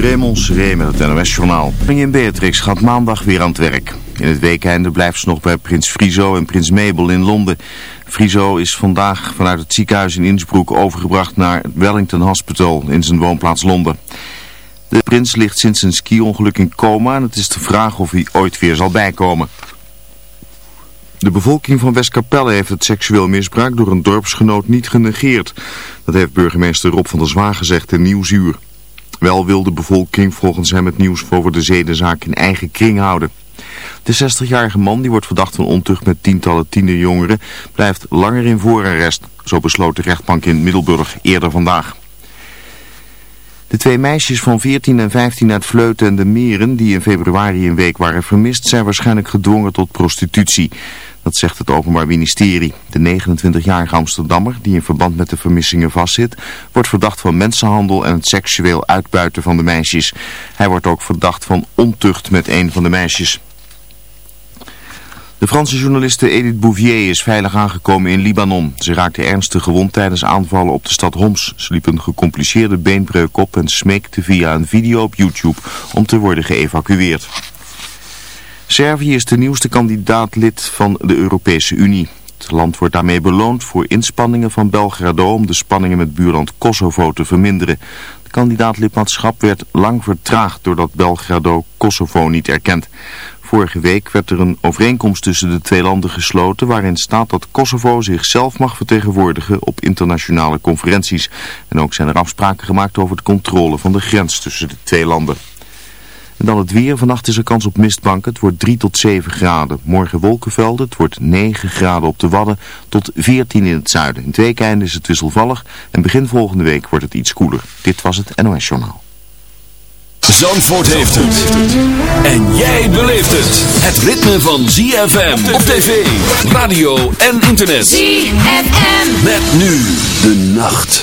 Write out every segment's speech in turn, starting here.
Raymond Seré met het NOS-journaal. Koningin Beatrix gaat maandag weer aan het werk. In het weekende blijft ze nog bij prins Friso en prins Mabel in Londen. Friso is vandaag vanuit het ziekenhuis in Innsbruck overgebracht naar het Wellington Hospital in zijn woonplaats Londen. De prins ligt sinds een ski-ongeluk in coma en het is de vraag of hij ooit weer zal bijkomen. De bevolking van Westkapelle heeft het seksueel misbruik door een dorpsgenoot niet genegeerd. Dat heeft burgemeester Rob van der Zwaar gezegd in Nieuwsuur. Wel wil de bevolking volgens hem het nieuws over de zedenzaak in eigen kring houden. De 60-jarige man, die wordt verdacht van ontucht met tientallen tienerjongeren, blijft langer in voorarrest. Zo besloot de rechtbank in Middelburg eerder vandaag. De twee meisjes van 14 en 15 uit Vleuten en de Meren, die in februari een week waren vermist, zijn waarschijnlijk gedwongen tot prostitutie. Dat zegt het Openbaar Ministerie. De 29-jarige Amsterdammer, die in verband met de vermissingen vastzit, wordt verdacht van mensenhandel en het seksueel uitbuiten van de meisjes. Hij wordt ook verdacht van ontucht met een van de meisjes. De Franse journaliste Edith Bouvier is veilig aangekomen in Libanon. Ze raakte ernstig gewond tijdens aanvallen op de stad Homs. Ze liep een gecompliceerde beenbreuk op en smeekte via een video op YouTube om te worden geëvacueerd. Servië is de nieuwste kandidaat-lid van de Europese Unie. Het land wordt daarmee beloond voor inspanningen van Belgrado om de spanningen met buurland Kosovo te verminderen. Het kandidaatlidmaatschap werd lang vertraagd doordat Belgrado Kosovo niet erkent. Vorige week werd er een overeenkomst tussen de twee landen gesloten waarin staat dat Kosovo zichzelf mag vertegenwoordigen op internationale conferenties. En ook zijn er afspraken gemaakt over de controle van de grens tussen de twee landen. En dan het weer. Vannacht is er kans op mistbanken. Het wordt 3 tot 7 graden. Morgen wolkenvelden. Het wordt 9 graden op de Wadden tot 14 in het zuiden. In het weekende is het wisselvallig. En begin volgende week wordt het iets koeler. Dit was het NOS Journaal. Zandvoort heeft het. En jij beleeft het. Het ritme van ZFM op tv, radio en internet. ZFM. Met nu de nacht.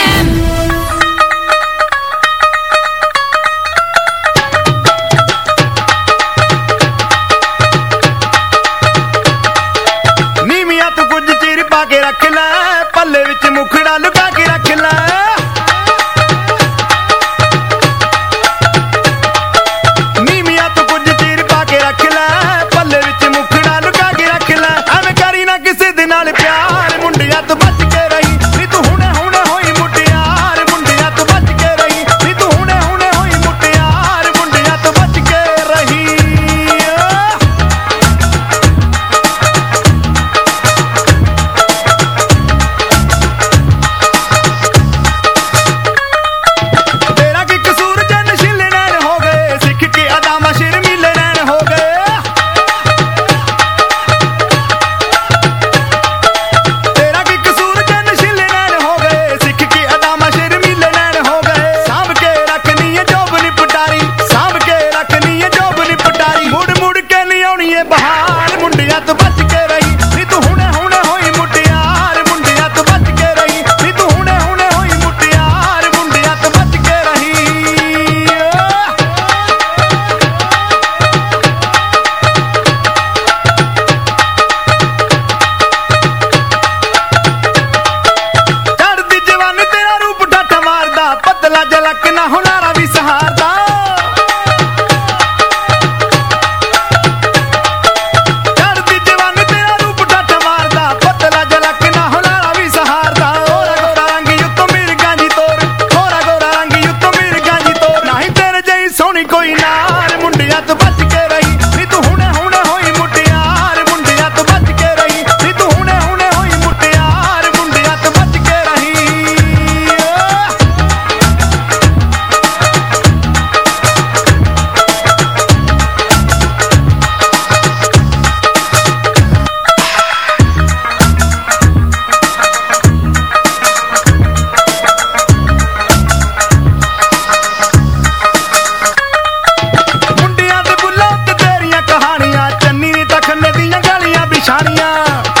up.